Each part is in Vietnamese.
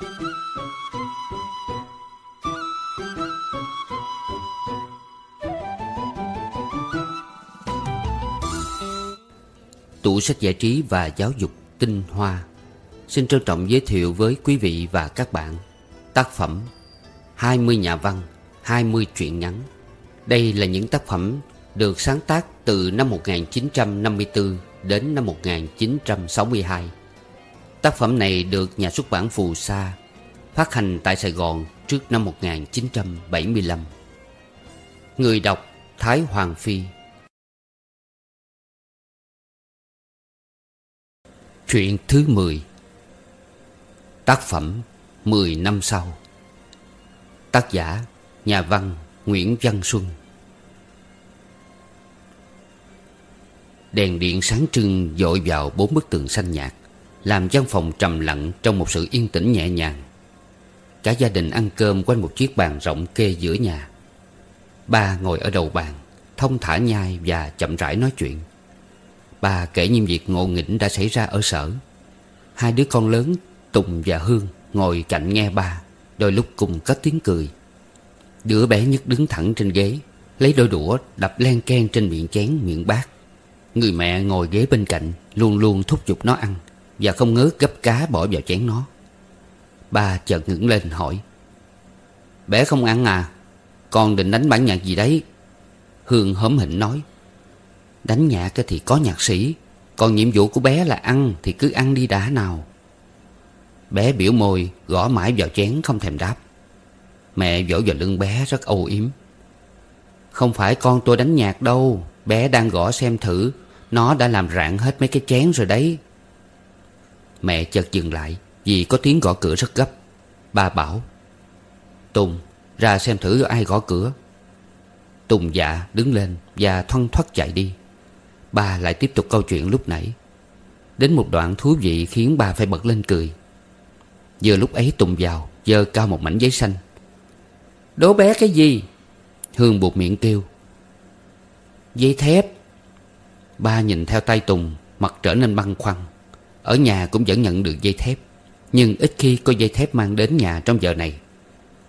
Tủ sách giải trí và giáo dục tinh hoa. Xin trân trọng giới thiệu với quý vị và các bạn Tác phẩm 20 nhà văn 20 truyện ngắn. Đây là những tác phẩm được sáng tác từ năm 1954 đến năm 1962 Tác phẩm này được nhà xuất bản Phù Sa Phát hành tại Sài Gòn trước năm 1975 Người đọc Thái Hoàng Phi. Chuyện thứ 10 Tác phẩm 10 năm sau. Tác giả Nhà văn Nguyễn Văn Xuân. Đèn điện sáng trưng dội vào bốn bức tường xanh nhạt. Làm căn phòng trầm lặng trong một sự yên tĩnh nhẹ nhàng. Cả gia đình ăn cơm quanh một chiếc bàn rộng kê giữa nhà. Ba ngồi ở đầu bàn, Thông thả nhai và chậm rãi nói chuyện. Ba kể những việc ngộ nghĩnh đã xảy ra ở sở. Hai đứa con lớn, Tùng và Hương, ngồi cạnh nghe ba, Đôi lúc cùng cất tiếng cười. Đứa bé nhất đứng thẳng trên ghế, Lấy đôi đũa đập len ken trên miệng chén miệng bát. Người mẹ ngồi ghế bên cạnh, Luôn luôn thúc giục nó ăn. Và không ngớ gấp cá bỏ vào chén nó. Ba chợt ngẩng lên hỏi, Bé không ăn à? Con định đánh bản nhạc gì đấy? Hương hớm hỉnh nói, Đánh nhạc thì có nhạc sĩ, Còn nhiệm vụ của bé là ăn Thì cứ ăn đi đã nào. Bé biểu môi, Gõ mãi vào chén không thèm đáp. Mẹ vỗ vào lưng bé rất âu yếm, Không phải con tôi đánh nhạc đâu, Bé đang gõ xem thử, Nó đã làm rạn hết mấy cái chén rồi đấy. Mẹ chợt dừng lại, Vì có tiếng gõ cửa rất gấp. Ba bảo, Tùng, ra xem thử ai gõ cửa. Tùng dạ đứng lên Và thoăn thoắt chạy đi. Ba lại tiếp tục câu chuyện lúc nãy. Đến một đoạn thú vị khiến ba phải bật lên cười. Vừa lúc ấy Tùng vào, giơ cao một mảnh giấy xanh. Đố bé cái gì? Hương buộc miệng kêu. Giấy thép. Ba nhìn theo tay Tùng, Mặt trở nên băng khoăn. Ở nhà cũng vẫn nhận được dây thép, Nhưng ít khi có dây thép mang đến nhà trong giờ này.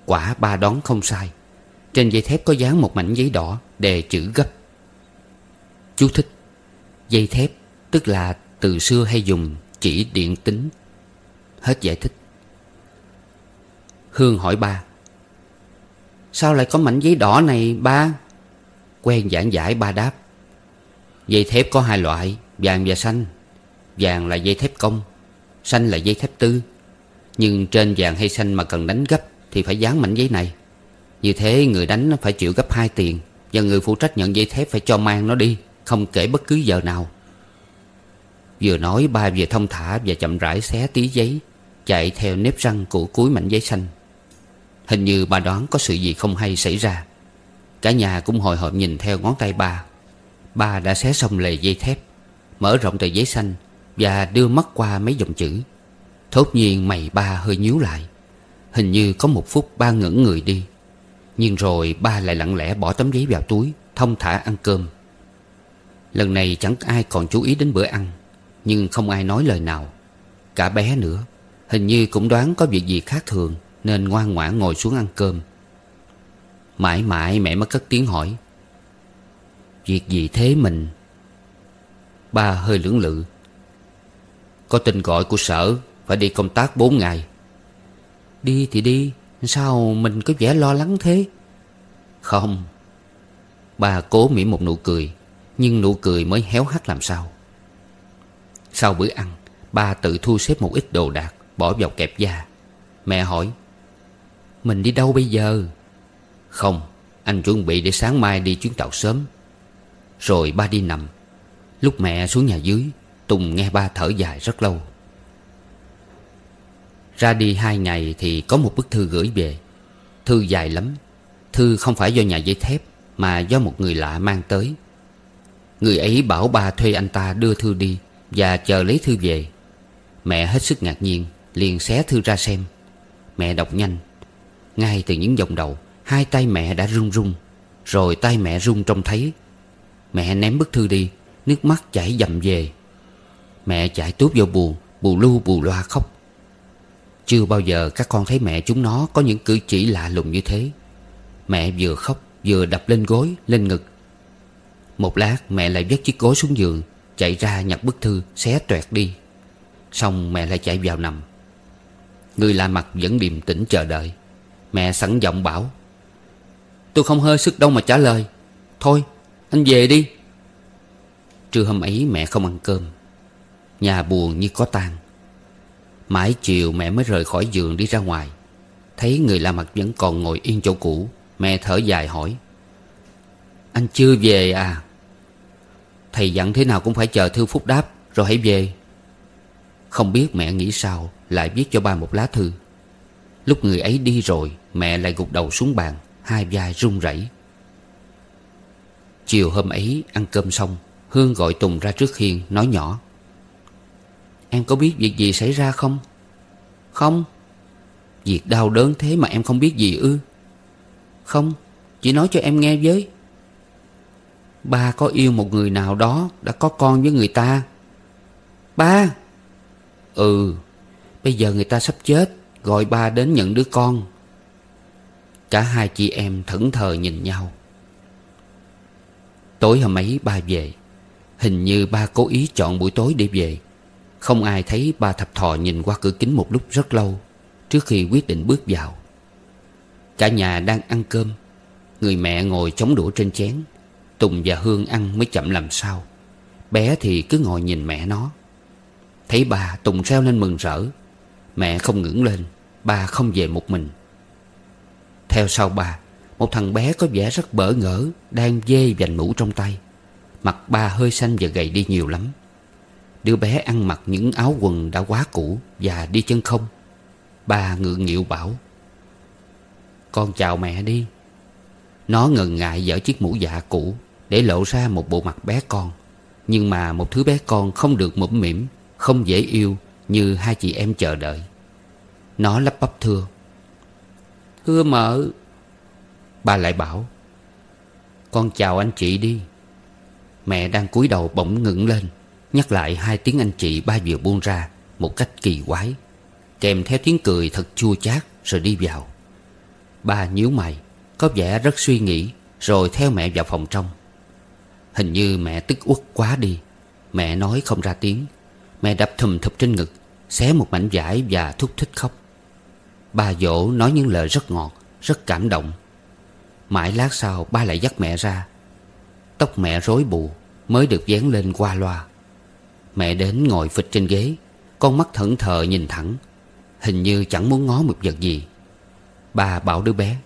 Quả ba đón không sai. Trên dây thép có dán một mảnh giấy đỏ Đề chữ gấp. Chú thích, Dây thép tức là từ xưa hay dùng chỉ điện tính. Hết giải thích. Hương hỏi ba, Sao lại có mảnh giấy đỏ này, ba? Quen giảng giải ba đáp, Dây thép có hai loại, Vàng và xanh. Vàng là dây thép công, Xanh là dây thép tư. Nhưng trên vàng hay xanh mà cần đánh gấp Thì phải dán mảnh giấy này. Như thế người đánh phải chịu gấp hai tiền Và người phụ trách nhận dây thép phải cho mang nó đi, Không kể bất cứ giờ nào. Vừa nói, ba vừa thông thả Và chậm rãi xé tí giấy, Chạy theo nếp răng của cuối mảnh giấy xanh. Hình như bà đoán có sự gì không hay xảy ra. Cả nhà cũng hồi hộp nhìn theo ngón tay bà. bà đã xé xong lề dây thép, Mở rộng tờ giấy xanh và đưa mắt qua mấy dòng chữ. Thốt nhiên mày ba hơi nhíu lại. Hình như có một phút ba ngẩn người đi. Nhưng rồi ba lại lặng lẽ bỏ tấm giấy vào túi, Thông thả ăn cơm. Lần này chẳng ai còn chú ý đến bữa ăn, Nhưng không ai nói lời nào. Cả bé nữa, Hình như cũng đoán có việc gì khác thường, Nên ngoan ngoãn ngồi xuống ăn cơm. Mãi mãi mẹ mới cất tiếng hỏi, Việc gì thế mình? Ba hơi lưỡng lự. Có tin gọi của sở, Phải đi công tác 4 ngày. Đi thì đi, Sao mình có vẻ lo lắng thế? Không. Bà cố mỉm một nụ cười, Nhưng nụ cười mới héo hắt làm sao. Sau bữa ăn Ba tự thu xếp một ít đồ đạc, Bỏ vào kẹp da. Mẹ hỏi, Mình đi đâu bây giờ? Không, Anh chuẩn bị để sáng mai đi chuyến tàu sớm. Rồi ba đi nằm. Lúc mẹ xuống nhà dưới Tùng nghe ba thở dài rất lâu. Ra đi hai ngày thì có một bức thư gửi về. Thư dài lắm. Thư không phải do nhà giấy thép, Mà do một người lạ mang tới. Người ấy bảo ba thuê anh ta đưa thư đi Và chờ lấy thư về. Mẹ hết sức ngạc nhiên, Liền xé thư ra xem. Mẹ đọc nhanh. Ngay từ những dòng đầu, Hai tay mẹ đã run run, Rồi tay mẹ run trông thấy. Mẹ ném bức thư đi, Nước mắt chảy dầm về. Mẹ chạy túp vô buồn, Bù lu bù loa khóc. Chưa bao giờ các con thấy mẹ chúng nó Có những cử chỉ lạ lùng như thế. Mẹ vừa khóc, vừa đập lên gối, Lên ngực. Một lát, mẹ lại vứt chiếc gối xuống giường, Chạy ra nhặt bức thư, xé toẹt đi. Xong, mẹ lại chạy vào nằm. Người lạ mặt vẫn điềm tĩnh chờ đợi. Mẹ sẵn giọng bảo, Tôi không hơi sức đâu mà trả lời. Thôi, anh về đi. Trưa hôm ấy mẹ không ăn cơm. Nhà buồn như có tan Mãi chiều mẹ mới rời khỏi giường đi ra ngoài. Thấy người la mặt vẫn còn ngồi yên chỗ cũ, Mẹ thở dài hỏi. Anh chưa về à? Thầy dặn thế nào cũng phải chờ thư phúc đáp, Rồi hãy về. Không biết mẹ nghĩ sao, Lại viết cho ba một lá thư. Lúc người ấy đi rồi, Mẹ lại gục đầu xuống bàn, Hai vai run rẩy. Chiều hôm ấy, ăn cơm xong, Hương gọi Tùng ra trước khiên nói nhỏ. Em có biết việc gì xảy ra không? Không. Việc đau đớn thế mà em không biết gì ư? Không. Chỉ nói cho em nghe với. Ba có yêu một người nào đó, Đã có con với người ta. Ba. Ừ. Bây giờ người ta sắp chết, Gọi ba đến nhận đứa con. Cả hai chị em thẫn thờ nhìn nhau. Tối hôm ấy ba về, Hình như ba cố ý chọn buổi tối để về. Không ai thấy ba thập thò nhìn qua cửa kính một lúc rất lâu Trước khi quyết định bước vào. Cả nhà đang ăn cơm, Người mẹ ngồi chống đũa trên chén, Tùng và Hương ăn mới chậm làm sao. Bé thì cứ ngồi nhìn mẹ nó. Thấy bà Tùng reo lên mừng rỡ. Mẹ không ngẩng lên, Ba không về một mình. Theo sau bà Một thằng bé có vẻ rất bỡ ngỡ, Đang dê vành mũ trong tay. Mặt ba hơi xanh và gầy đi nhiều lắm. Đứa bé ăn mặc những áo quần đã quá cũ Và đi chân không. Bà ngượng nghịu bảo, Con chào mẹ đi. Nó ngần ngại dở chiếc mũ dạ cũ Để lộ ra một bộ mặt bé con. Nhưng mà một thứ bé con không được mũm mỉm Không dễ yêu Như hai chị em chờ đợi. Nó lắp bắp thưa Thưa mợ. Bà lại bảo, Con chào anh chị đi. Mẹ đang cúi đầu bỗng ngẩng lên. Nhắc lại hai tiếng anh chị ba vừa buông ra Một cách kỳ quái. Kèm theo tiếng cười thật chua chát Rồi đi vào. Ba nhíu mày, Có vẻ rất suy nghĩ, Rồi theo mẹ vào phòng trong. Hình như mẹ tức uất quá đi. Mẹ nói không ra tiếng. Mẹ đập thùm thụp trên ngực, Xé một mảnh vải và thúc thích khóc. Ba dỗ nói những lời rất ngọt, Rất cảm động. Mãi lát sau ba lại dắt mẹ ra. Tóc mẹ rối bù, Mới được dán lên qua loa. Mẹ đến ngồi phịch trên ghế. Con mắt thẫn thờ nhìn thẳng. Hình như chẳng muốn ngó một vật gì. Bà bảo đứa bé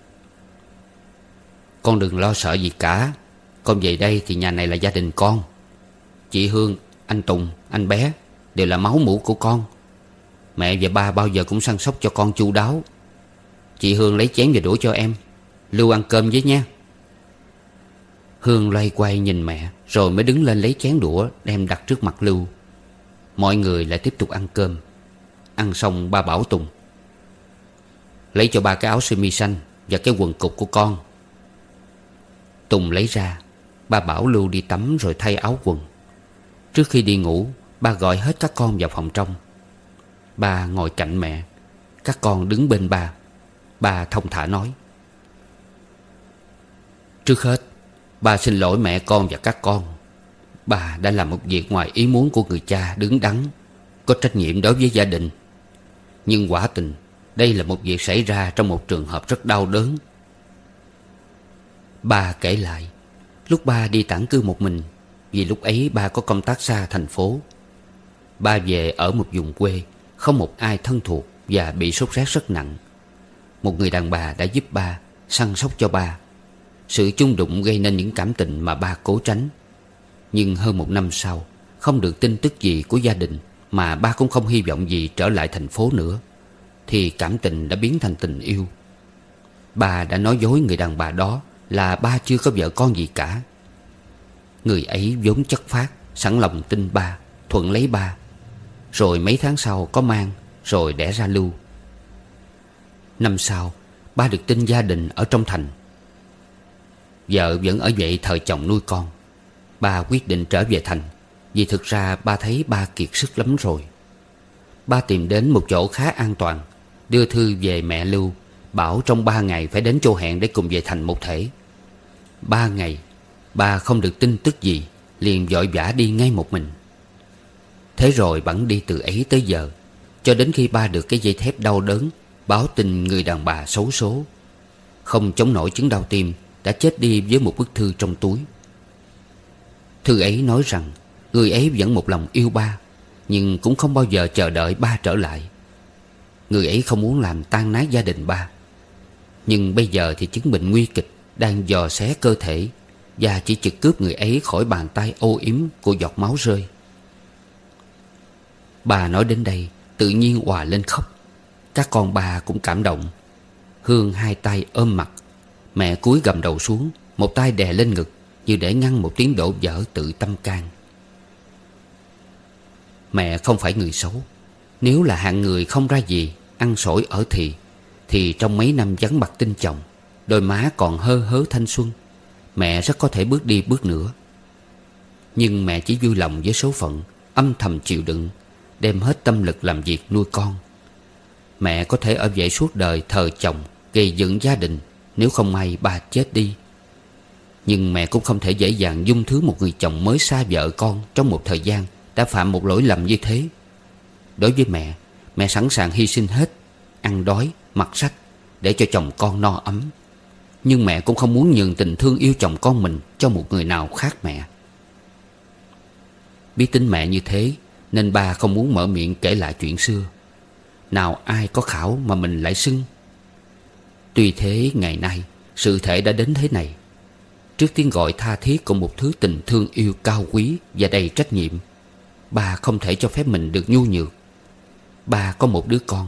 Con đừng lo sợ gì cả. Con về đây thì nhà này là gia đình con. Chị Hương, anh Tùng, anh bé Đều là máu mũ của con. Mẹ và ba bao giờ cũng săn sóc cho con chu đáo. Chị Hương lấy chén và đũa cho em. Lưu ăn cơm với nha Hương loay quay nhìn mẹ, Rồi mới đứng lên lấy chén đũa Đem đặt trước mặt Lưu. Mọi người lại tiếp tục ăn cơm. Ăn xong, ba bảo Tùng, Lấy cho ba cái áo sơ mi xanh Và cái quần cục của con. Tùng lấy ra, Ba bảo Lưu đi tắm rồi thay áo quần. Trước khi đi ngủ, Ba gọi hết các con vào phòng trong. Ba ngồi cạnh mẹ, Các con đứng bên ba. Ba thông thả nói, Trước hết Ba xin lỗi mẹ con và các con. Bà đã làm một việc ngoài ý muốn của người cha đứng đắn, Có trách nhiệm đối với gia đình. Nhưng quả tình, Đây là một việc xảy ra trong một trường hợp rất đau đớn. Ba kể lại, Lúc ba đi tản cư một mình, Vì lúc ấy ba có công tác xa thành phố. Ba về ở một vùng quê, Không một ai thân thuộc Và bị sốt rét rất nặng. Một người đàn bà đã giúp ba Săn sóc cho ba. Sự chung đụng gây nên những cảm tình mà ba cố tránh. Nhưng hơn một năm sau, Không được tin tức gì của gia đình Mà ba cũng không hy vọng gì trở lại thành phố nữa, Thì cảm tình đã biến thành tình yêu. Ba đã nói dối người đàn bà đó Là ba chưa có vợ con gì cả. Người ấy vốn chất phát Sẵn lòng tin ba, Thuận lấy ba. Rồi mấy tháng sau có mang, Rồi đẻ ra lưu. Năm sau, Ba được tin gia đình ở trong thành. Vợ vẫn ở vậy thời chồng nuôi con. Ba quyết định trở về thành, Vì thực ra ba thấy ba kiệt sức lắm rồi. Ba tìm đến một chỗ khá an toàn, Đưa thư về mẹ Lưu, Bảo trong ba ngày phải đến chỗ hẹn để cùng về thành một thể. Ba ngày, Ba không được tin tức gì, Liền vội vã đi ngay một mình. Thế rồi bẵng đi từ ấy tới giờ, Cho đến khi ba được cái dây thép đau đớn, Báo tin người đàn bà xấu số. Không chống nổi chứng đau tim đã chết đi với một bức thư trong túi. Thư ấy nói rằng, Người ấy vẫn một lòng yêu ba, Nhưng cũng không bao giờ chờ đợi ba trở lại. Người ấy không muốn làm tan nát gia đình ba. Nhưng bây giờ thì chứng bệnh nguy kịch Đang dò xé cơ thể Và chỉ trực cướp người ấy khỏi bàn tay ô yếm của giọt máu rơi. Bà nói đến đây, Tự nhiên hòa lên khóc. Các con bà cũng cảm động. Hương hai tay ôm mặt Mẹ cúi gầm đầu xuống, Một tay đè lên ngực, Như để ngăn một tiếng đổ vỡ tự tâm can. Mẹ không phải người xấu. Nếu là hạng người không ra gì, Ăn sổi ở thì Thì trong mấy năm vắng mặt tinh chồng, Đôi má còn hơ hớ thanh xuân, Mẹ rất có thể bước đi bước nữa. Nhưng mẹ chỉ vui lòng với số phận, Âm thầm chịu đựng, Đem hết tâm lực làm việc nuôi con. Mẹ có thể ở vậy suốt đời thờ chồng, Gây dựng gia đình nếu không may bà chết đi. Nhưng mẹ cũng không thể dễ dàng dung thứ một người chồng mới xa vợ con Trong một thời gian đã phạm một lỗi lầm như thế. Đối với mẹ Mẹ sẵn sàng hy sinh hết Ăn đói, mặc sách Để cho chồng con no ấm. Nhưng mẹ cũng không muốn nhường tình thương yêu chồng con mình Cho một người nào khác mẹ. Biết tính mẹ như thế Nên ba không muốn mở miệng kể lại chuyện xưa. Nào ai có khảo mà mình lại xưng Tuy thế, ngày nay, Sự thể đã đến thế này. Trước tiếng gọi tha thiết của một thứ tình thương yêu cao quý Và đầy trách nhiệm, Ba không thể cho phép mình được nhu nhược. Ba có một đứa con,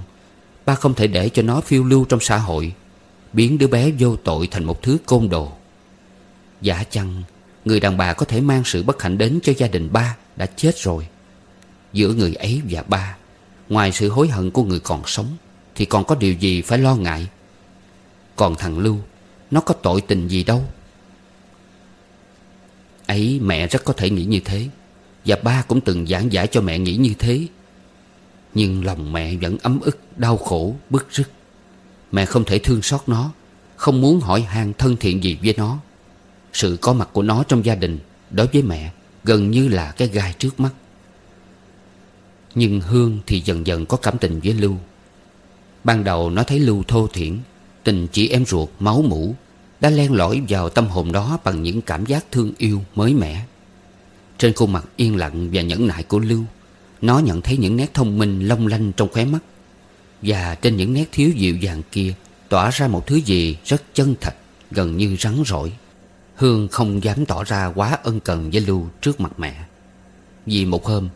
Ba không thể để cho nó phiêu lưu trong xã hội, Biến đứa bé vô tội thành một thứ côn đồ. Giả chăng, Người đàn bà có thể mang sự bất hạnh đến cho gia đình ba Đã chết rồi. Giữa người ấy và ba, Ngoài sự hối hận của người còn sống, Thì còn có điều gì phải lo ngại? Còn thằng Lưu Nó có tội tình gì đâu. Ấy mẹ rất có thể nghĩ như thế và ba cũng từng giảng giải cho mẹ nghĩ như thế. Nhưng lòng mẹ vẫn ấm ức, đau khổ, bức rứt. Mẹ không thể thương xót nó Không muốn hỏi han thân thiện gì với nó. Sự có mặt của nó trong gia đình Đối với mẹ Gần như là cái gai trước mắt. Nhưng Hương thì dần dần có cảm tình với Lưu. Ban đầu nó thấy Lưu thô thiển Tình chị em ruột máu mủ, Đã len lỏi vào tâm hồn đó Bằng những cảm giác thương yêu mới mẻ. Trên khuôn mặt yên lặng và nhẫn nại của Lưu, Nó nhận thấy những nét thông minh long lanh trong khóe mắt. Và trên những nét thiếu dịu dàng kia, Tỏa ra một thứ gì rất chân thật, Gần như rắn rỏi. Hương không dám tỏ ra quá ân cần với Lưu trước mặt mẹ. Vì một hôm,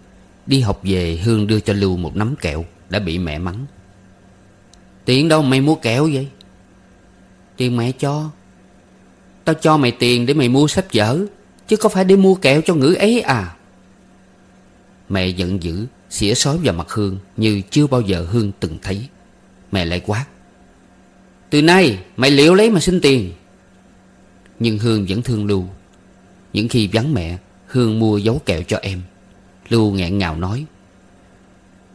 Đi học về, Hương đưa cho Lưu một nắm kẹo Đã bị mẹ mắng. Tiện đâu mày mua kẹo vậy? Tiền mẹ cho. Tao cho mày tiền để mày mua sách vở, Chứ có phải để mua kẹo cho ngữ ấy à? Mẹ giận dữ, Xỉa sói vào mặt Hương Như chưa bao giờ Hương từng thấy. Mẹ lại quát. Từ nay, mày liệu lấy mà xin tiền. Nhưng Hương vẫn thương Lưu. Những khi vắng mẹ, Hương mua dấu kẹo cho em. Lưu nghẹn ngào nói.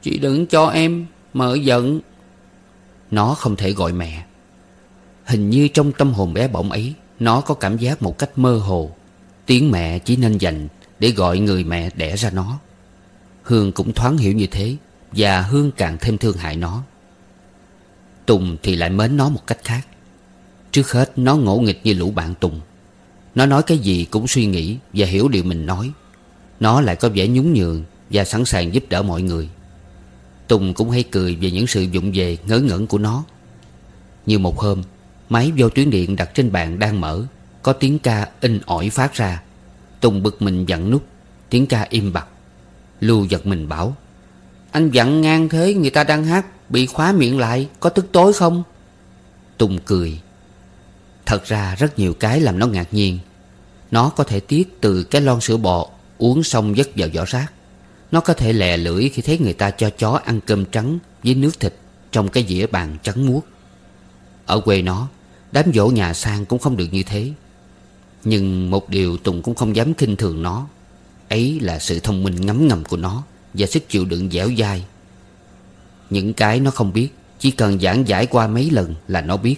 Chị đừng cho em, Mợ giận. Nó không thể gọi mẹ. Hình như trong tâm hồn bé bỏng ấy, Nó có cảm giác một cách mơ hồ. Tiếng mẹ chỉ nên dành Để gọi người mẹ đẻ ra nó. Hương cũng thoáng hiểu như thế, Và Hương càng thêm thương hại nó. Tùng thì lại mến nó một cách khác. Trước hết, nó ngỗ nghịch như lũ bạn Tùng. Nó nói cái gì cũng suy nghĩ Và hiểu điều mình nói. Nó lại có vẻ nhún nhường Và sẵn sàng giúp đỡ mọi người. Tùng cũng hay cười về những sự dụng về ngớ ngẩn của nó. Như một hôm Máy vô tuyến điện đặt trên bàn đang mở. Có tiếng ca in ỏi phát ra. Tùng bực mình dặn nút. Tiếng ca im bặt. Lưu giật mình bảo, Anh dặn ngang thế, người ta đang hát, Bị khóa miệng lại, Có tức tối không? Tùng cười. Thật ra rất nhiều cái làm nó ngạc nhiên. Nó có thể tiết từ cái lon sữa bò Uống xong dứt vào vỏ rác. Nó có thể lè lưỡi khi thấy người ta cho chó ăn cơm trắng Với nước thịt Trong cái dĩa bàn trắng muốt. Ở quê nó Đám dỗ nhà sang cũng không được như thế. Nhưng một điều Tùng cũng không dám khinh thường nó, Ấy là sự thông minh ngấm ngầm của nó Và sức chịu đựng dẻo dai. Những cái nó không biết, Chỉ cần giảng giải qua mấy lần là nó biết.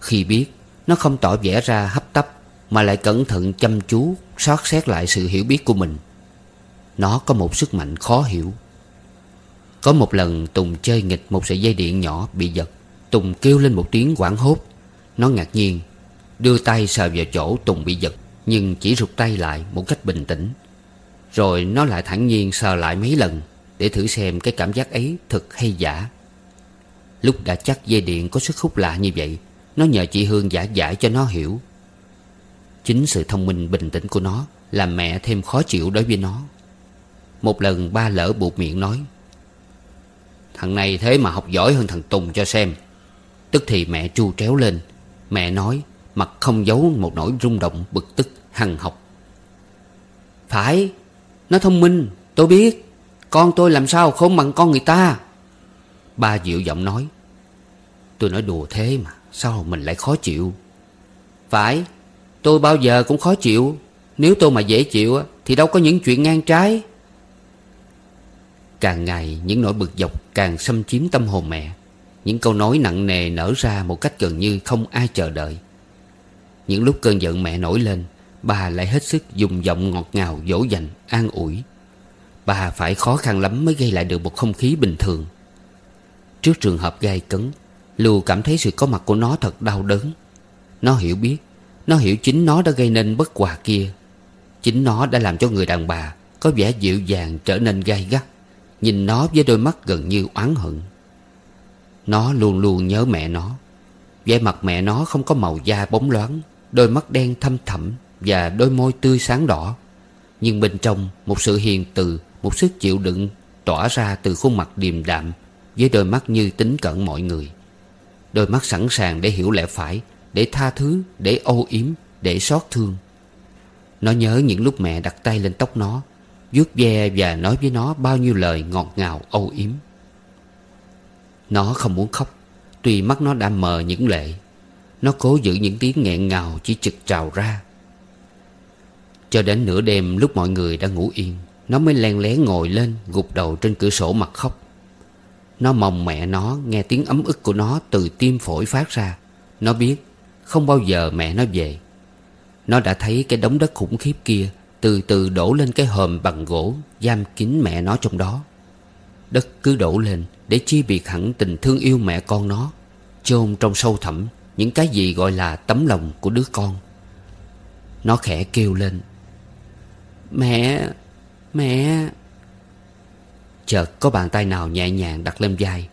Khi biết, Nó không tỏ vẻ ra hấp tấp, Mà lại cẩn thận chăm chú Xót xét lại sự hiểu biết của mình. Nó có một sức mạnh khó hiểu. Có một lần Tùng chơi nghịch một sợi dây điện nhỏ bị giật, Tùng kêu lên một tiếng quảng hốt. Nó ngạc nhiên, Đưa tay sờ vào chỗ Tùng bị giật, Nhưng chỉ rụt tay lại một cách bình tĩnh. Rồi nó lại thản nhiên sờ lại mấy lần Để thử xem cái cảm giác ấy thật hay giả. Lúc đã chắc dây điện có sức hút lạ như vậy, Nó nhờ chị Hương giả giải cho nó hiểu. Chính sự thông minh bình tĩnh của nó Làm mẹ thêm khó chịu đối với nó. Một lần ba lỡ buộc miệng nói, Thằng này thế mà học giỏi hơn thằng Tùng cho xem. Tức thì mẹ chu tréo lên Mẹ nói, Mặt không giấu một nỗi rung động, bực tức hằng học. Phải, Nó thông minh, Tôi biết. Con tôi làm sao không bằng con người ta? Ba dịu giọng nói. Tôi nói đùa thế mà, Sao mình lại khó chịu? Phải, Tôi bao giờ cũng khó chịu. Nếu tôi mà dễ chịu Thì đâu có những chuyện ngang trái. Càng ngày, những nỗi bực dọc càng xâm chiếm tâm hồn mẹ. Những câu nói nặng nề nở ra một cách gần như không ai chờ đợi. Những lúc cơn giận mẹ nổi lên Bà lại hết sức dùng giọng ngọt ngào dỗ dành, an ủi. Bà phải khó khăn lắm mới gây lại được một không khí bình thường. Trước trường hợp gai cấn Lưu cảm thấy sự có mặt của nó thật đau đớn. Nó hiểu biết Nó hiểu chính nó đã gây nên bất hòa kia. Chính nó đã làm cho người đàn bà Có vẻ dịu dàng trở nên gai gắt. Nhìn nó với đôi mắt gần như oán hận. Nó luôn luôn nhớ mẹ nó. Vẻ mặt mẹ nó không có màu da bóng loáng Đôi mắt đen thâm thẳm Và đôi môi tươi sáng đỏ. Nhưng bên trong một sự hiền từ Một sức chịu đựng Tỏa ra từ khuôn mặt điềm đạm Với đôi mắt như tính cận mọi người. Đôi mắt sẵn sàng để hiểu lẽ phải Để tha thứ, để âu yếm, để xót thương. Nó nhớ những lúc mẹ đặt tay lên tóc nó vuốt ve và nói với nó bao nhiêu lời ngọt ngào âu yếm. Nó không muốn khóc, Tuy mắt nó đã mờ những lệ. Nó cố giữ những tiếng nghẹn ngào chỉ trực trào ra. Cho đến nửa đêm, lúc mọi người đã ngủ yên, Nó mới len lén ngồi lên, gục đầu trên cửa sổ mặt khóc. Nó mong mẹ nó nghe tiếng ấm ức của nó từ tim phổi phát ra. Nó biết, không bao giờ mẹ nó về. Nó đã thấy cái đống đất khủng khiếp kia từ từ đổ lên cái hòm bằng gỗ, Giam kín mẹ nó trong đó. Đất cứ đổ lên Để chi biệt hẳn tình thương yêu mẹ con nó. Chôn trong sâu thẳm Những cái gì gọi là tấm lòng của đứa con. Nó khẽ kêu lên. Mẹ Mẹ. Chợt có bàn tay nào nhẹ nhàng đặt lên vai.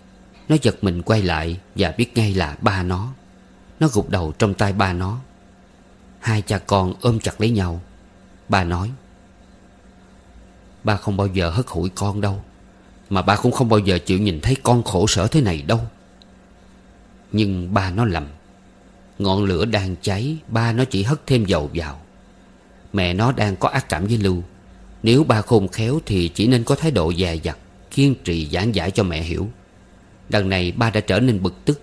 Nó giật mình quay lại Và biết ngay là ba nó. Nó gục đầu trong tay ba nó. Hai cha con ôm chặt lấy nhau. Ba nói, Ba không bao giờ hất hủi con đâu. Mà ba cũng không bao giờ chịu nhìn thấy con khổ sở thế này đâu. Nhưng ba nó lầm. Ngọn lửa đang cháy, Ba nó chỉ hất thêm dầu vào. Mẹ nó đang có ác cảm với Lưu. Nếu ba khôn khéo Thì chỉ nên có thái độ dè dặt, Kiên trì giảng giải cho mẹ hiểu. Đằng này ba đã trở nên bực tức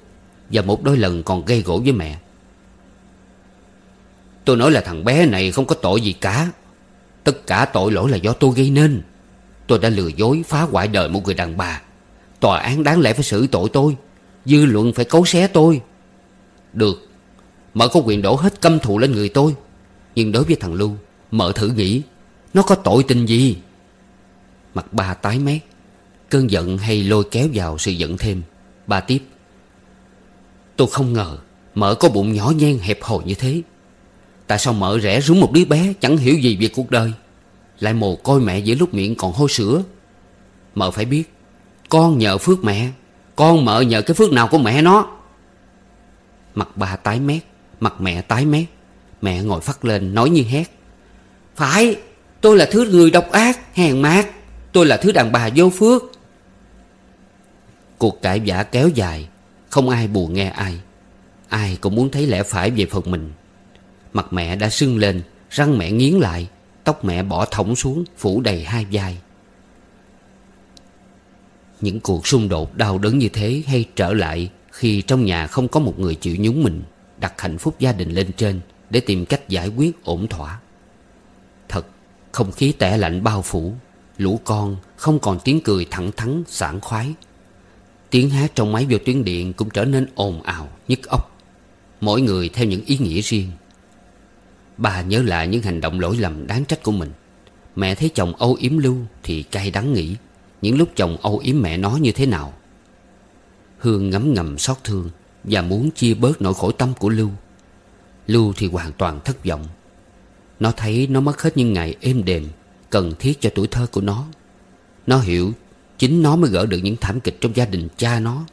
Và một đôi lần còn gây gỗ với mẹ. Tôi nói là thằng bé này không có tội gì cả. Tất cả tội lỗi là do tôi gây nên. Tôi đã lừa dối phá hoại đời một người đàn bà. Tòa án đáng lẽ phải xử tội tôi. Dư luận phải cấu xé tôi. Được Mợ có quyền đổ hết căm thù lên người tôi. Nhưng đối với thằng Lưu Mợ thử nghĩ, Nó có tội tình gì? Mặt bà tái mét, Cơn giận hay lôi kéo vào sự giận thêm. Bà tiếp, Tôi không ngờ Mợ có bụng nhỏ nhen hẹp hòi như thế. Tại sao mợ rẻ rúng một đứa bé Chẳng hiểu gì về cuộc đời? Lại mồ côi mẹ giữa lúc miệng còn hôi sữa. Mợ phải biết, Con nhờ phước mẹ, Con mợ nhờ cái phước nào của mẹ nó. Mặt bà tái mét, Mặt mẹ tái mét. Mẹ ngồi phát lên nói như hét. Phải, Tôi là thứ người độc ác, Hèn mát. Tôi là thứ đàn bà vô phước. Cuộc cãi vã kéo dài, Không ai buồn nghe ai. Ai cũng muốn thấy lẽ phải về phần mình. Mặt mẹ đã sưng lên, Răng mẹ nghiến lại. Tóc mẹ bỏ thõng xuống Phủ đầy hai vai. Những cuộc xung đột đau đớn như thế Hay trở lại Khi trong nhà không có một người chịu nhúng mình Đặt hạnh phúc gia đình lên trên Để tìm cách giải quyết ổn thỏa. Thật Không khí tẻ lạnh bao phủ Lũ con không còn tiếng cười thẳng thắn sảng khoái. Tiếng hát trong máy vô tuyến điện cũng trở nên ồn ào, nhức óc. Mỗi người theo những ý nghĩa riêng. Bà nhớ lại những hành động lỗi lầm đáng trách của mình. Mẹ thấy chồng âu yếm Lưu thì cay đắng nghĩ, Những lúc chồng âu yếm mẹ nó như thế nào? Hương ngấm ngầm xót thương Và muốn chia bớt nỗi khổ tâm của Lưu. Lưu thì hoàn toàn thất vọng. Nó thấy nó mất hết những ngày êm đềm Cần thiết cho tuổi thơ của nó. Nó hiểu Chính nó mới gỡ được những thảm kịch trong gia đình cha nó.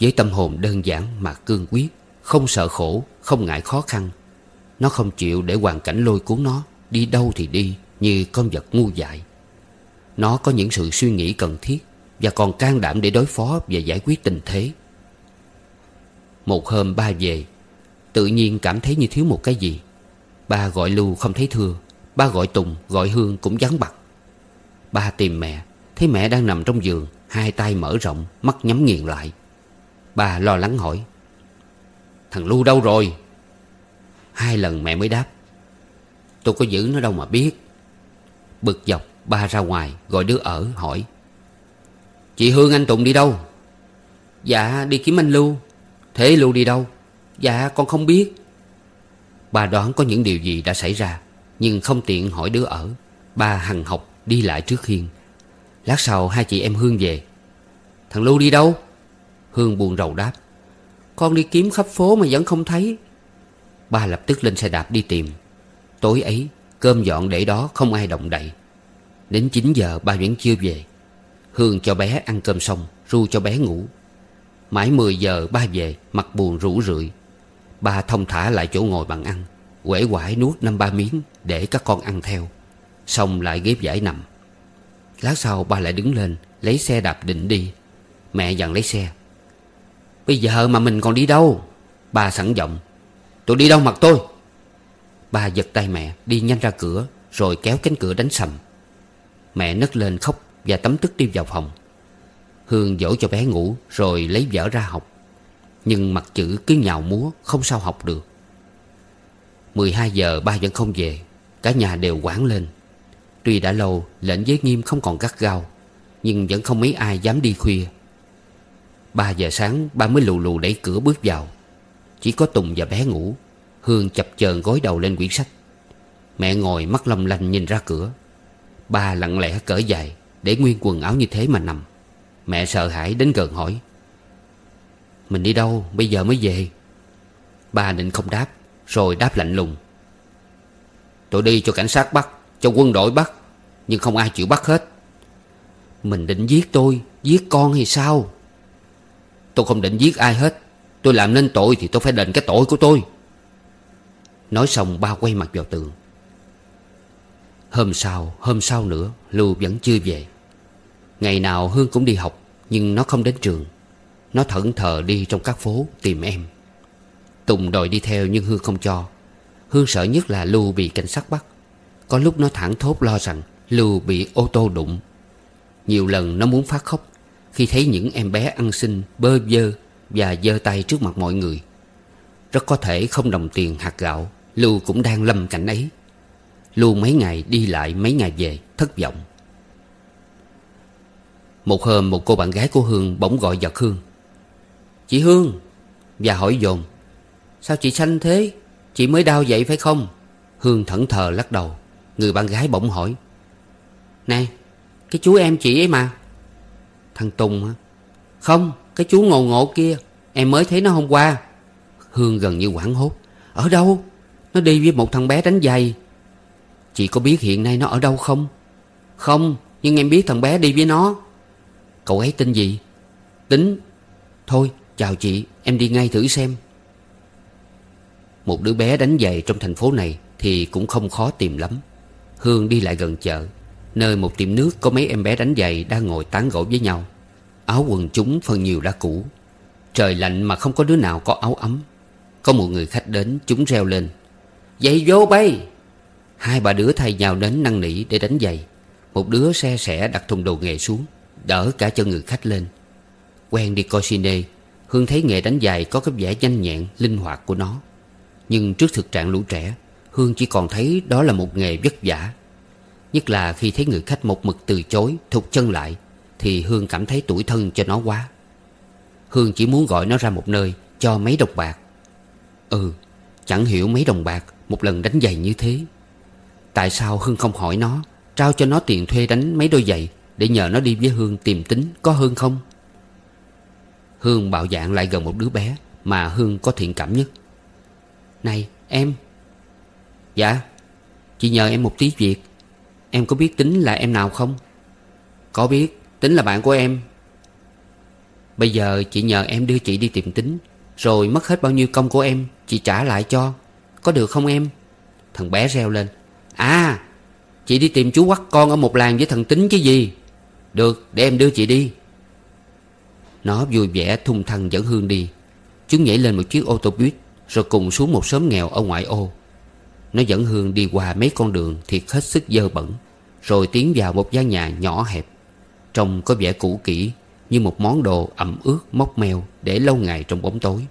Với tâm hồn đơn giản mà cương quyết, Không sợ khổ, Không ngại khó khăn nó không chịu để hoàn cảnh lôi cuốn nó. Đi đâu thì đi, Như con vật ngu dại. Nó có những sự suy nghĩ cần thiết Và còn can đảm để đối phó Và giải quyết tình thế. Một hôm ba về, Tự nhiên cảm thấy như thiếu một cái gì. Ba gọi Lưu không thấy thưa. Ba gọi Tùng, gọi Hương cũng vắng mặt. Ba tìm mẹ, Thấy mẹ đang nằm trong giường, Hai tay mở rộng, Mắt nhắm nghiền lại. Ba lo lắng hỏi, Thằng Lưu đâu rồi? Hai lần mẹ mới đáp. Tôi có giữ nó đâu mà biết. Bực dọc, ba ra ngoài, Gọi đứa ở, hỏi. Chị Hương anh Tùng đi đâu? Dạ đi kiếm anh Lưu. Thế Lưu đi đâu? Dạ con không biết. Ba đoán có những điều gì đã xảy ra, Nhưng không tiện hỏi đứa ở. Ba hằng học đi lại trước hiên. Lát sau hai chị em Hương về. Thằng Lưu đi đâu? Hương buồn rầu đáp. Con đi kiếm khắp phố mà vẫn không thấy. Ba lập tức lên xe đạp đi tìm. Tối ấy, Cơm dọn để đó không ai động đậy. Đến 9 giờ, ba vẫn chưa về. Hương cho bé ăn cơm xong, Ru cho bé ngủ. Mãi 10 giờ, ba về, Mặt buồn rủ rượi. Ba thông thả lại chỗ ngồi bằng ăn Quể quải nuốt năm ba miếng Để các con ăn theo. Xong lại ghép giải nằm. Lát sau, ba lại đứng lên, Lấy xe đạp định đi. Mẹ dặn lấy xe. Bây giờ mà mình còn đi đâu? Ba sẵn giọng. Tôi đi đâu mặt tôi? Ba giật tay mẹ, đi nhanh ra cửa, Rồi kéo cánh cửa đánh sầm. Mẹ nấc lên khóc Và tấm tức đi vào phòng. Hương dỗ cho bé ngủ, Rồi lấy vở ra học. Nhưng mặt chữ cứ nhào múa, Không sao học được. 12 giờ, ba vẫn không về. Cả nhà đều quảng lên. Tuy đã lâu, lệnh giới nghiêm không còn gắt gao, Nhưng vẫn không mấy ai dám đi khuya. Ba giờ sáng, ba mới lù lù đẩy cửa bước vào. Chỉ có Tùng và bé ngủ. Hương chập chờn gối đầu lên quyển sách. Mẹ ngồi mắt long lanh nhìn ra cửa. Ba lặng lẽ cởi dài, Để nguyên quần áo như thế mà nằm. Mẹ sợ hãi đến gần hỏi, Mình đi đâu? Bây giờ mới về? Ba định không đáp, Rồi đáp lạnh lùng, Tôi đi cho cảnh sát bắt, Cho quân đội bắt, Nhưng không ai chịu bắt hết. Mình định giết tôi, Giết con hay sao? Tôi không định giết ai hết. Tôi làm nên tội thì tôi phải đền cái tội của tôi. Nói xong, ba quay mặt vào tường. Hôm sau Hôm sau nữa, Lưu vẫn chưa về. Ngày nào Hương cũng đi học, Nhưng nó không đến trường. Nó thẫn thờ đi trong các phố tìm em. Tùng đòi đi theo nhưng Hương không cho. Hương sợ nhất là Lưu bị cảnh sát bắt. Có lúc nó thẳng thốt lo rằng Lưu bị ô tô đụng. Nhiều lần nó muốn phát khóc Khi thấy những em bé ăn xin bơ vơ và giơ tay trước mặt mọi người. Rất có thể không đồng tiền hạt gạo, Lưu cũng đang lâm cảnh ấy. Lưu mấy ngày đi lại mấy ngày về, Thất vọng. Một hôm, một cô bạn gái của Hương Bỗng gọi giật Hương Chị Hương! Và hỏi dồn, Sao chị xanh thế? Chị mới đau vậy phải không? Hương thẫn thờ lắc đầu. Người bạn gái bỗng hỏi, Này, Cái chú em chị ấy mà. Thằng Tùng hả? Không cái chú ngộ ngộ kia, Em mới thấy nó hôm qua. Hương gần như quảng hốt. Ở đâu? Nó đi với một thằng bé đánh giày. Chị có biết hiện nay nó ở đâu không? Không, Nhưng em biết thằng bé đi với nó. Cậu ấy tin gì? Tính. Thôi, chào chị, Em đi ngay thử xem. Một đứa bé đánh giày trong thành phố này Thì cũng không khó tìm lắm. Hương đi lại gần chợ, Nơi một tiệm nước có mấy em bé đánh giày Đang ngồi tán gẫu với nhau. Áo quần chúng phần nhiều đã cũ. Trời lạnh mà không có đứa nào có áo ấm. Có một người khách đến, chúng reo lên. Giày vô bay! Hai bà đứa thay nhau đến năn nỉ để đánh giày. Một đứa xe sẻ đặt thùng đồ nghề xuống, Đỡ cả cho người khách lên. Quen đi coi cine, Hương thấy nghề đánh giày có cái vẻ nhanh nhẹn, Linh hoạt của nó. Nhưng trước thực trạng lũ trẻ, Hương chỉ còn thấy đó là một nghề vất vả. Nhất là khi thấy người khách một mực từ chối Thục chân lại thì Hương cảm thấy tủi thân cho nó quá. Hương chỉ muốn gọi nó ra một nơi Cho mấy đồng bạc. Ừ Chẳng hiểu mấy đồng bạc Một lần đánh giày như thế. Tại sao Hương không hỏi nó, Trao cho nó tiền thuê đánh mấy đôi giày Để nhờ nó đi với Hương tìm tính Có hơn không? Hương bạo dạng lại gần một đứa bé Mà Hương có thiện cảm nhất. Này, em. Dạ Chị nhờ em một tí việc. Em có biết tính là em nào không? Có biết. Tính là bạn của em. Bây giờ chị nhờ em đưa chị đi tìm tính, Rồi mất hết bao nhiêu công của em, Chị trả lại cho. Có được không em? Thằng bé reo lên. À Chị đi tìm chú quắt con ở một làng với thằng tính chứ gì? Được, để em đưa chị đi. Nó vui vẻ thung thăng dẫn Hương đi. Chúng nhảy lên một chiếc ô tô buýt, Rồi cùng xuống một xóm nghèo ở ngoại ô. Nó dẫn Hương đi qua mấy con đường Thiệt hết sức dơ bẩn, Rồi tiến vào một gian nhà nhỏ hẹp. Trông có vẻ cũ kỹ, Như một món đồ ẩm ướt móc meo Để lâu ngày trong bóng tối.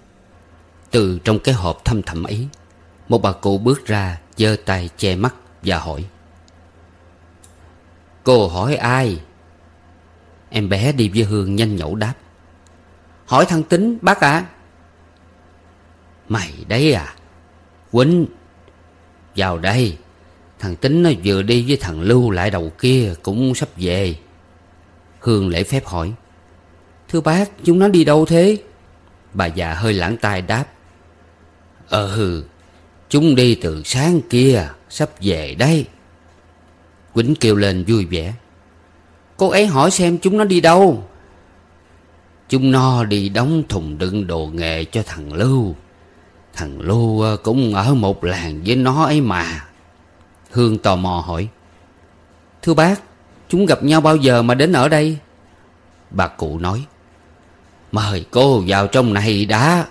Từ trong cái hộp thâm thẳm ấy, Một bà cụ bước ra, giơ tay che mắt và hỏi. Cô hỏi ai? Em bé đi với Hương nhanh nhẩu đáp. Hỏi thằng Tính, bác ạ. À? Mày đấy à? Quýnh. Vào đây. Thằng Tính nó vừa đi với thằng Lưu lại đầu kia Cũng sắp về. Hương lễ phép hỏi. Thưa bác, chúng nó đi đâu thế? Bà già hơi lãng tai đáp. Ờ Chúng đi từ sáng kia, Sắp về đây. Quýnh kêu lên vui vẻ. Cô ấy hỏi xem chúng nó đi đâu. Chúng nó đi đóng thùng đựng đồ nghề cho thằng Lưu. Thằng Lưu ờ, cũng ở một làng với nó ấy mà. Hương tò mò hỏi. Thưa bác Chúng gặp nhau bao giờ mà đến ở đây? Bà cụ nói, Mời cô vào trong này đã.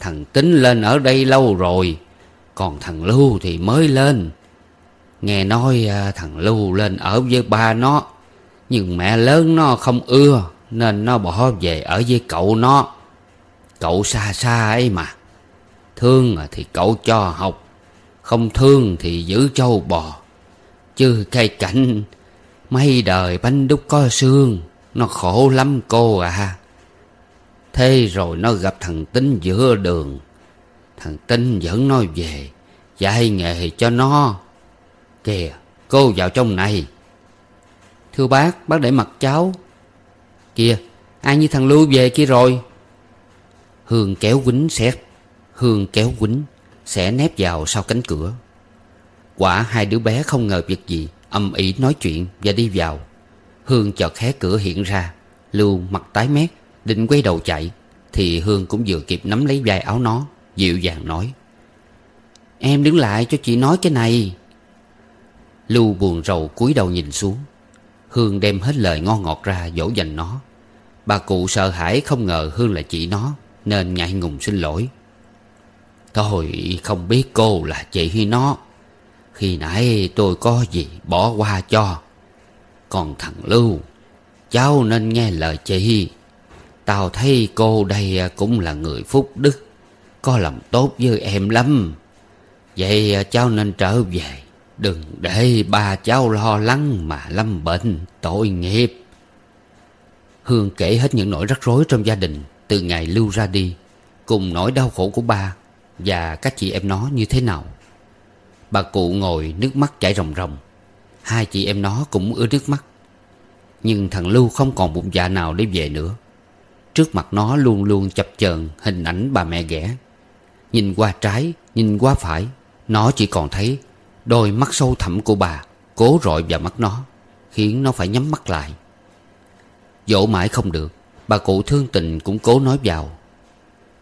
Thằng Tính lên ở đây lâu rồi, Còn thằng Lưu thì mới lên. Nghe nói à, thằng Lưu lên ở với ba nó, Nhưng mẹ lớn nó không ưa, Nên nó bỏ về ở với cậu nó. Cậu xa xa ấy mà. Thương à thì cậu cho học, Không thương thì giữ trâu bò. Chứ cây cảnh Mấy đời bánh đúc có xương, Nó khổ lắm cô à. Thế rồi nó gặp thằng Tính giữa đường. Thằng Tính dẫn nó về, Dạy nghề cho nó. Kìa, cô vào trong này. Thưa bác bác để mặt cháu. Kìa, ai như thằng Lưu về kia rồi? Hương kéo quýnh xét Hương kéo quýnh, Sẽ nép vào sau cánh cửa. Quả hai đứa bé không ngờ việc gì. Âm ỉ nói chuyện và đi vào. Hương chợt hé cửa hiện ra, Lưu mặt tái mét, Định quay đầu chạy, Thì Hương cũng vừa kịp nắm lấy vai áo nó, Dịu dàng nói, Em đứng lại cho chị nói cái này. Lưu buồn rầu cúi đầu nhìn xuống. Hương đem hết lời ngon ngọt ra dỗ dành nó. Bà cụ sợ hãi không ngờ Hương là chị nó, Nên ngại ngùng xin lỗi. Tôi không biết cô là chị hay nó. Khi nãy tôi có gì bỏ qua cho? Còn thằng Lưu, Cháu nên nghe lời chị. Tao thấy cô đây cũng là người phúc đức, Có lòng tốt với em lắm. Vậy cháu nên trở về. Đừng để ba cháu lo lắng mà lâm bệnh, tội nghiệp. Hương kể hết những nỗi rắc rối trong gia đình Từ ngày lưu ra đi, Cùng nỗi đau khổ của ba Và các chị em nó như thế nào. Bà cụ ngồi nước mắt chảy ròng ròng. Hai chị em nó cũng ứa nước mắt. Nhưng thằng Lưu không còn bụng dạ nào để về nữa. Trước mặt nó luôn luôn chập chờn hình ảnh bà mẹ ghẻ. Nhìn qua trái, nhìn qua phải Nó chỉ còn thấy Đôi mắt sâu thẳm của bà Cố rọi vào mắt nó Khiến nó phải nhắm mắt lại. Dỗ mãi không được Bà cụ thương tình cũng cố nói vào.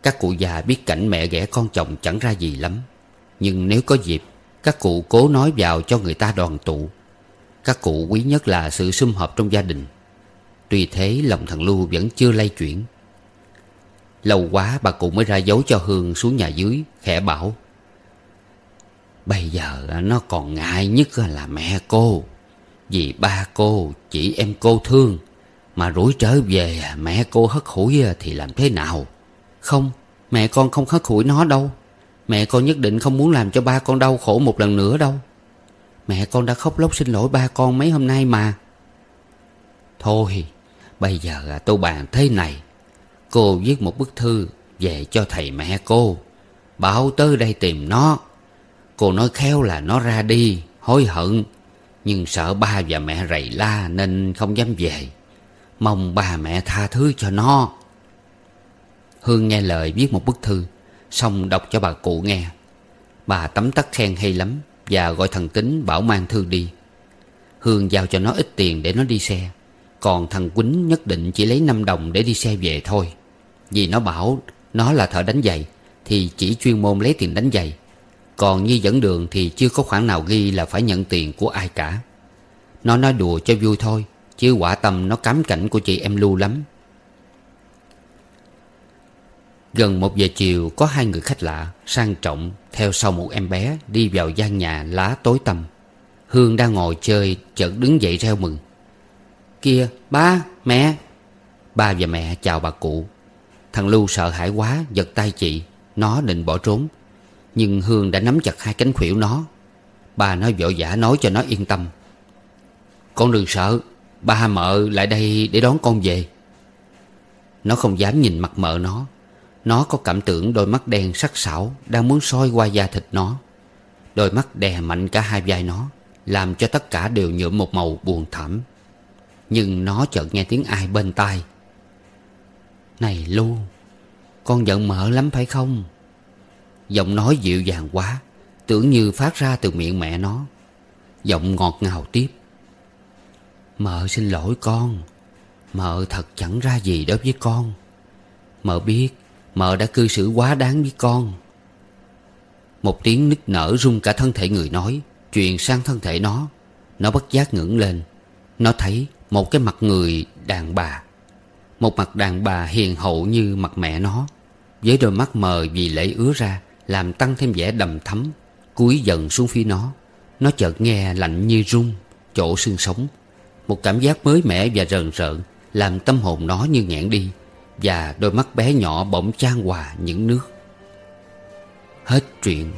Các cụ già biết cảnh mẹ ghẻ con chồng chẳng ra gì lắm Nhưng nếu có dịp các cụ cố nói vào cho người ta đoàn tụ. Các cụ quý nhất là sự sum họp trong gia đình. Tuy thế, lòng thằng Lưu vẫn chưa lay chuyển. Lâu quá, bà cụ mới ra dấu cho Hương xuống nhà dưới, Khẽ bảo. Bây giờ nó còn ngại nhất là mẹ cô. Vì ba cô, chỉ em cô thương. Mà rủi trở về, mẹ cô hất hủi thì làm thế nào? Không, mẹ con không hất hủi nó đâu. Mẹ con nhất định không muốn làm cho ba con đau khổ một lần nữa đâu. Mẹ con đã khóc lóc xin lỗi ba con mấy hôm nay mà. Thôi Bây giờ à, tôi bàn thế này. Cô viết một bức thư Về cho thầy mẹ cô. Bảo tới đây tìm nó. Cô nói khéo là nó ra đi Hối hận. Nhưng sợ ba và mẹ rầy la Nên không dám về. Mong ba mẹ tha thứ cho nó. Hương nghe lời viết một bức thư. Xong đọc cho bà cụ nghe. Bà tấm tắc khen hay lắm Và gọi thằng Tính bảo mang thư đi. Hương giao cho nó ít tiền để nó đi xe. Còn thằng Quýnh nhất định chỉ lấy 5 đồng để đi xe về thôi. Vì nó bảo nó là thợ đánh giày Thì chỉ chuyên môn lấy tiền đánh giày. Còn như dẫn đường thì chưa có khoản nào ghi là phải nhận tiền của ai cả. Nó nói đùa cho vui thôi, Chứ quả tâm nó cám cảnh của chị em Lưu lắm. Gần một giờ chiều, có hai người khách lạ Sang trọng theo sau một em bé Đi vào gian nhà lá tối tăm. Hương đang ngồi chơi, chợt đứng dậy reo mừng. Kia, ba, mẹ. Ba và mẹ chào bà cụ. Thằng Lưu sợ hãi quá, giật tay chị. Nó định bỏ trốn. Nhưng Hương đã nắm chặt hai cánh khuỷu nó. Ba nó vội vã nói cho nó yên tâm. Con đừng sợ, Ba mợ lại đây để đón con về. Nó không dám nhìn mặt mợ nó. Nó có cảm tưởng đôi mắt đen sắc sảo Đang muốn soi qua da thịt nó. Đôi mắt đè mạnh cả hai vai nó, Làm cho tất cả đều nhuộm một màu buồn thảm. Nhưng nó chợt nghe tiếng ai bên tai. Này Lu, Con giận mỡ lắm phải không? Giọng nói dịu dàng quá, Tưởng như phát ra từ miệng mẹ nó. Giọng ngọt ngào tiếp. Mợ xin lỗi con, Mợ thật chẳng ra gì đối với con. Mợ biết Mợ đã cư xử quá đáng với con. Một tiếng nức nở rung cả thân thể người nói, Truyền sang thân thể nó. Nó bất giác ngẩng lên. Nó thấy một cái mặt người đàn bà. Một mặt đàn bà hiền hậu như mặt mẹ nó, Với đôi mắt mờ vì lệ ứa ra, Làm tăng thêm vẻ đầm thấm Cúi dần xuống phía nó. Nó chợt nghe lạnh như rung, Chỗ xương sống. Một cảm giác mới mẻ và rờn rợn, Làm tâm hồn nó như nghẹn đi. Và đôi mắt bé nhỏ bỗng chan hòa những nước. Hết chuyện